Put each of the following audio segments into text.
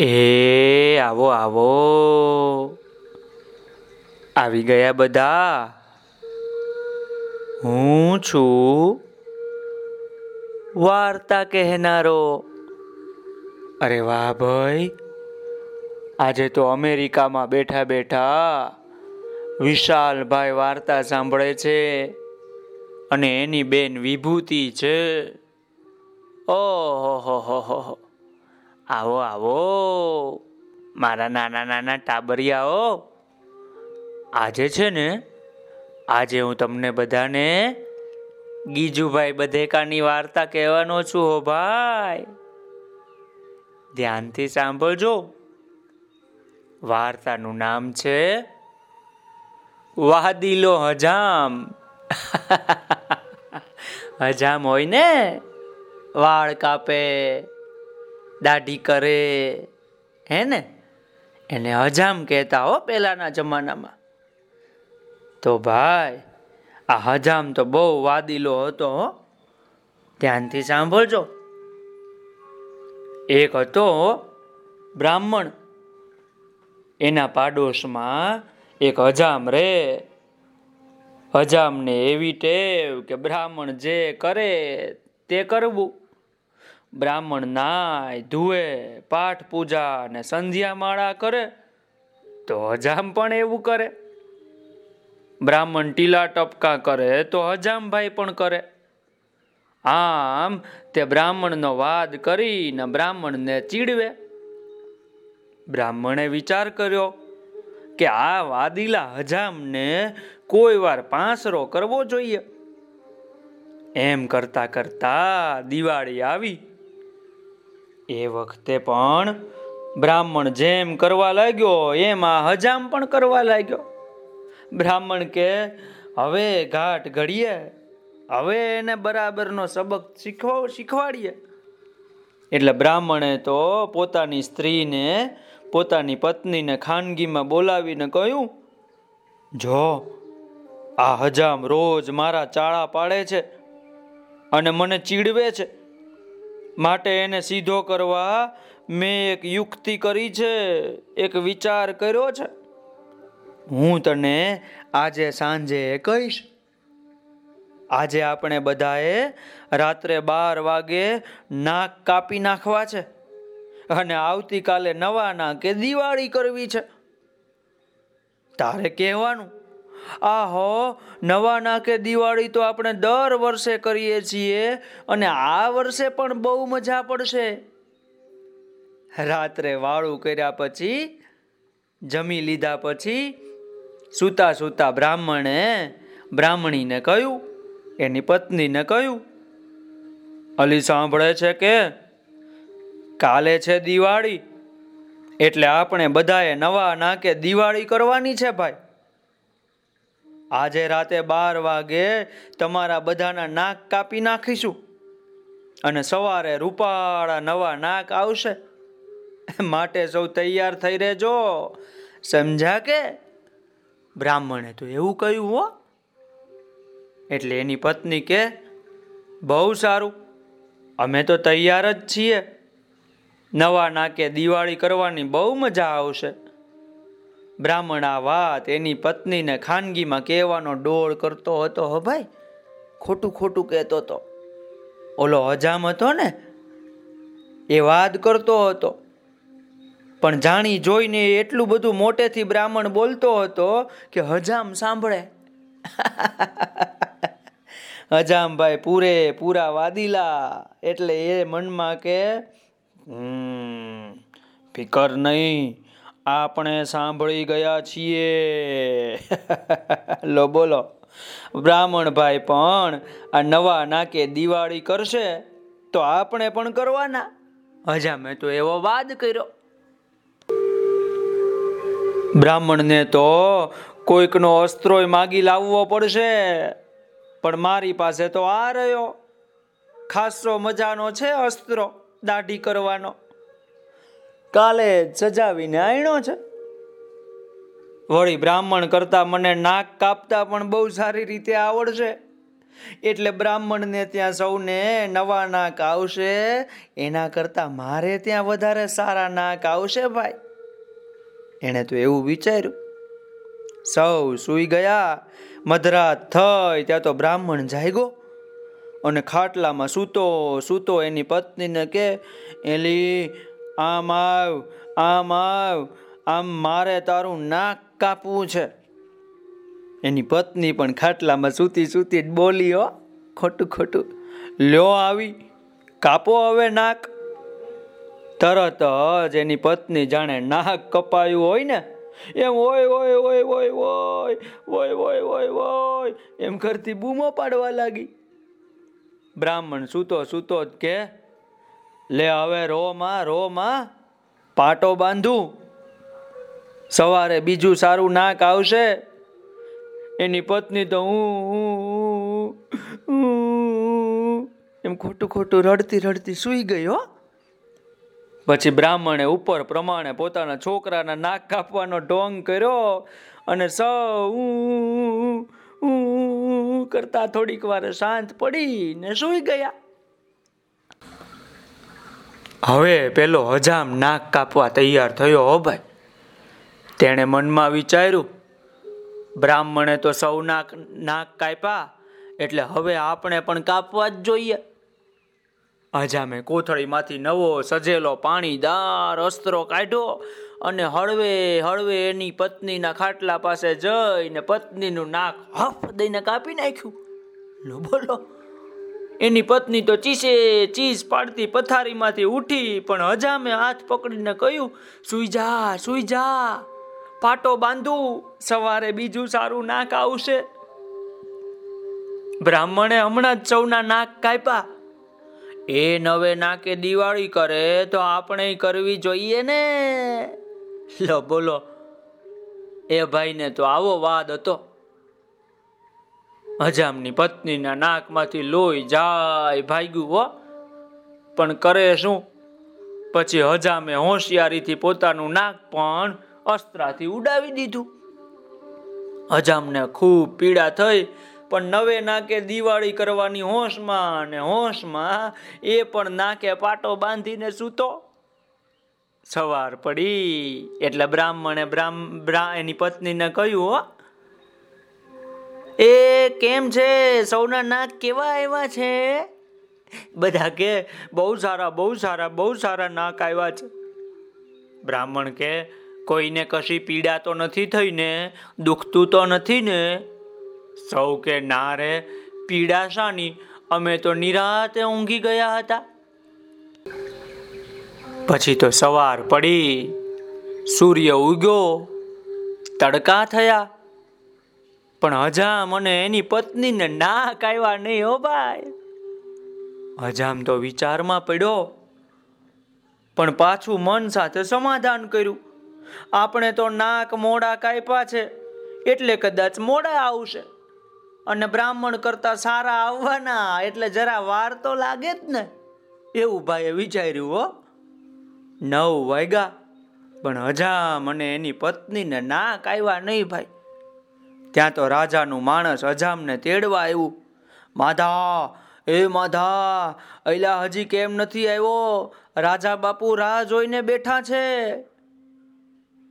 એ, આવો આવો. આવી ગયા બધા. હું છું વાર્તા કહેનારો. અરે વાહ ભાઈ. આજે તો અમેરિકામાં બેઠા બેઠા વિશાલભાઈ વાર્તા સાંભળે છે અને એની બેન વિભૂતિ છે. ઓહો, હો હો હો આવો આવો. મારા નાના નાના ટાબરિયાઓ, આજે છે ને, આજે હું તમને બધાને ગીજુભાઈ બધેકાની વાર્તા કહેવાનો છું હો ભાઈ. ધ્યાનથી સાંભળજો. વાર્તાનું નામ છે વાદીલો હજામ. હજામ હોય ને? વાળ કાપે. દાઢી કરે. હે ને? એને હજામ કહેતા હો પહેલાંના જમાનામાં. તો ભાઈ, આ હજામ તો બહુ વાદીલો હતો હો. ધ્યાનથી સાંભળજો. એક હતો બ્રાહ્મણ. એના પાડોશમાં એક હજામ રે. હજામને એવી ટેવ કે બ્રાહ્મણ જે કરે તે કરવું. બ્રાહ્મણ નાય, ધુએ, પાઠ પૂજા અને સંધ્યા માળા કરે, તો હજામ પણ એવું કરે. બ્રાહ્મણ ટીલા ટપકા કરે, તો હજામભાઈ પણ કરે. આમ તે બ્રાહ્મણનો વાદ કરીને બ્રાહ્મણને ચીડવે. બ્રાહ્મણે વિચાર કર્યો કે આ વાદીલા હજામને કોઈ વાર પાંસરો કરવો જોઈએ. એમ કરતા કરતા દિવાળી આવી. એ વખતે પણ બ્રાહ્મણ જેમ કરવા લાગ્યો, એમ આ હજામ પણ કરવા લાગ્યો. બ્રાહ્મણ કે, હવે ઘાટ ઘડીએ, હવે એને બરાબરનો સબક શીખવો, શીખવાડીએ. એટલે બ્રાહ્મણે તો પોતાની સ્ત્રીને, પોતાની પત્નીને ખાનગીમાં બોલાવીને કહ્યું, જો, આ હજામ રોજ મારા ચાળા પાડે છે અને મને ચીડવે છે. માટે એને સીધો કરવા મેં એક યુક્તિ કરી છે, એક વિચાર કર્યો છે. હું તને આજે સાંજે કહીશ. આજે આપણે બધાએ રાત્રે બાર વાગે નાક કાપી નાખવા છે અને આવતીકાલે નવા નાકે દિવાળી કરવી છે. તારે કહેવાનું આહો નવા નાકે દિવાળી તો આપણે દર વર્ષે કરીએ છીએ અને આ વર્ષે પણ બહુ મજા પડશે. રાત્રે વાળું કર્યા પછી, જમી લીધા પછી સૂતા સૂતા બ્રાહ્મણે બ્રાહ્મણીને કહ્યું, એની પત્નીને કહ્યું, અલી સાંભળે છે કે કાલે છે દિવાળી, એટલે આપણે બધાએ નવા નાકે દિવાળી કરવાની છે ભાઈ. આજે રાતે બાર વાગે તમારા બધાના નાક કાપી નાખીશું. અને સવારે રૂપાળા નવા નાક આવશે. માટે સૌ તૈયાર થઈ રહેજો. સમજા કે? બ્રાહ્મણે તો એવું કહ્યું હો. એટલે એની પત્ની કે, બહુ સારું. અમે તો તૈયાર જ છીએ. નવા નાકે દિવાળી કરવાની બહુ મજા આવશે. બ્રાહ્મણ આ વાત એની પત્નીને ખાનગીમાં કહેવાનો ડોળ કરતો હતો. હો ભાઈ, ખોટું ખોટું કહેતો હતો ઓલો હજામ હતો ને, એ વાદ કરતો હતો. પણ જાણી જોઈને એટલું બધું મોટેથી બ્રાહ્મણ બોલતો હતો કે હજામ સાંભળે. હજામભાઈ પૂરે પૂરા વાદીલા. એટલે એ મનમાં કે ફિકર નહીં આપણે સાંભળી ગયા છીએ. લો, બોલો. બ્રાહ્મણભાઈ પણ આ નવા નાકે દિવાળી કરશે તો આપણે પણ કરવાના. હજા, મેં તો એવો વાદ કર્યો. બ્રાહ્મણને તો કોઈકનો અસ્ત્રોય માગી લાવવો પડશે, પણ મારી પાસે તો આ રહ્યો. ખાસો મજાનો છે અસ્ત્રો, દાઢી કરવાનો. કાલે સજાવીને આણ્યો છે. વળી બ્રાહ્મણ કરતા મને નાક કાપતા પણ બહુ સારી રીતે આવડશે. એટલે બ્રાહ્મણને ત્યાં સૌને નવા નાક આવશે, એના કરતાં મારે ત્યાં વધારે સારા નાક આવશે ભાઈ. એણે તો એવું વિચાર્યું. સૌ સૂઈ ગયા, મધરાત થઈ, ત્યાં તો બ્રાહ્મણ જાગ્યો અને ખાટલામાં સૂતો સૂતો એની પત્નીને કે, એલી આમ આવ આમ આવ, આમ મારે તારું નાક કાપવું છે. એની પત્ની પણ ખાટલામાં સૂતી સૂતી જ બોલી, હો, ખોટું ખોટું. લ્યો આવી, કાપો હવે નાક. તરત જ એની પત્ની જાણે નાક કપાયું હોય ને, એમ ઓય ઓય ઓય ઓય ઓય ઓય ઓય ઓય ઓય, એમ કરતી બૂમો પાડવા લાગી. બ્રાહ્મણ સૂતો સૂતો જ કે લે, હવે રોમાં રો માં પાટો બાંધું. સવારે બીજું સારું નાક આવશે. એની પત્ની તો હું એમ ખોટું ખોટું રડતી રડતી સૂઈ ગઈ, હો. પછી બ્રાહ્મણે ઉપર પ્રમાણે પોતાના છોકરાના નાક કાપવાનો ઢોંગ કર્યો અને સૌ કરતા થોડીક વાર શાંત પડી ને સૂઈ ગયા. હવે પેલો હજામ નાક કાપવા તૈયાર થયો હો ભાઈ. તેણે મનમાં વિચાર્યું, બ્રાહ્મણે તો સૌ નાક નાક કાપ્યા, એટલે હવે આપણે પણ કાપવા જ જોઈએ. હજામે કોથળીમાંથી નવો સજેલો પાણીદાર અસ્ત્રો કાઢ્યો અને હળવે હળવે એની પત્નીના ખાટલા પાસે જઈને પત્નીનું નાક હફ દઈને કાપી નાખ્યું. લો બોલો. એની પત્ની તો ચીસે ચીસ પાડતી પથારીમાંથી ઉઠી પણ હજામે હાથ પકડીને કહ્યું, સુઈ જા સુઈ જા. પાટો બાંધું, સવારે બીજું સારું નાક આવશે. બ્રાહ્મણે હમણાં જ સૌના નાક કાપ્યા. એ નવે નાકે દિવાળી કરે તો આપણે કરવી જોઈએ ને. લો, બોલો. એ ભાઈને તો આવો વાદ હતો. હજામની પત્નીના નાકમાંથી લોહી જાય ભાગ્યું, હો. પણ કરે શું? પછી હજામે હોશિયારીથી પોતાનું નાક પણ અસ્ત્રાથી ઉડાવી દીધું. હજામને ખૂબ પીડા થઈ, પણ નવે નાકે દિવાળી કરવાની હોશમાં અને હોશમાં એ પણ નાકે પાટો બાંધીને સૂતો. સવાર પડી એટલે બ્રાહ્મણે બ્રાહ્મ એની પત્નીને કહ્યું, હો એ કેમ છે? સૌના નાક કેવા આવ્યા છે? બધા કે, બહુ સારા બહુ સારા બહુ સારા નાક આવ્યા છે. બ્રાહ્મણ કે, કોઈને કશી પીડા તો નથી થઈ ને? દુખતું તો નથી ને? સૌ કે, ના રે, પીડા શાની? અમે તો નિરાતે ઊંઘી ગયા હતા. પછી તો સવાર પડી, સૂર્ય ઉગ્યો, તડકા થયા. પણ હજામ અને એની પત્નીને ના કાવ્યા નહીં હો ભાઈ. હજામ તો વિચારમાં પડ્યો, પણ પાછું મન સાથે સમાધાન કર્યું. આપણે તો નાક મોડા કાપ્યા છે, એટલે કદાચ મોડા આવશે. અને બ્રાહ્મણ કરતા સારા આવવાના, એટલે જરા વાર તો લાગે જ ને. એવું ભાઈએ વિચાર્યું હો. નવ વાગ્યા, પણ હજામ અને એની પત્નીને ના કાવ્યા નહીં ભાઈ. ત્યાં તો રાજાનું માણસ અજામને તેડવા આવ્યું. માધા, એ માધા અલા હજી કેમ નથી આવ્યો? રાજા બાપુ રાહ જોઈને બેઠા છે.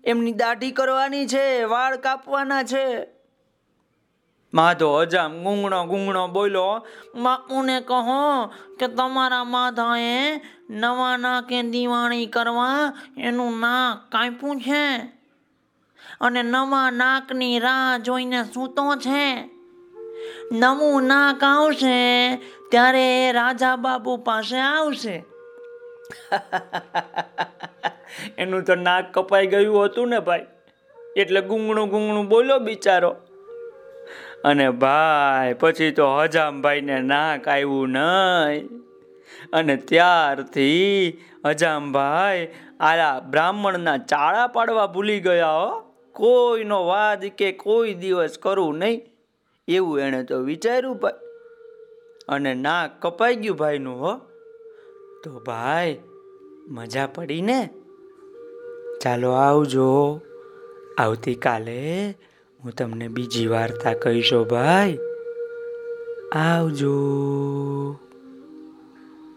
એમની દાઢી કરવાની છે, વાળ કાપવાના છે. માધો અજામ ગુંગણો ગુંગણો બોલ્યો, બાપુને કહો કે તમારા માધાએ નવા નાકે દિવાળી કરવા એનું નાક કાપ્યું છે. અને નવા નાકની રાહ જોઈને સૂતો છે. નવું નાક આવશે ત્યારે રાજા બાપુ પાસે આવશે. એનું તો નાક કપાઈ ગયું હતું ને ભાઈ. એટલે ગુંગણું ગુંગણું બોલો બિચારો. અને ભાઈ, પછી તો હજામભાઈને નાક આવ્યું નહીં. અને ત્યારથી હજામભાઈ આ બ્રાહ્મણના ચાળા પાડવા ભૂલી ગયા હો. કોઈનો વાદ કે કોઈ દિવસ કરવું નહીં. એવું એણે તો વિચાર્યું ભાઈ. અને ના કપાઈ ગયું ભાઈનું, હો. તો ભાઈ, મજા પડી ને? ચાલો આવજો. આવતીકાલે હું તમને બીજી વાર્તા કહીશો ભાઈ. આવજો.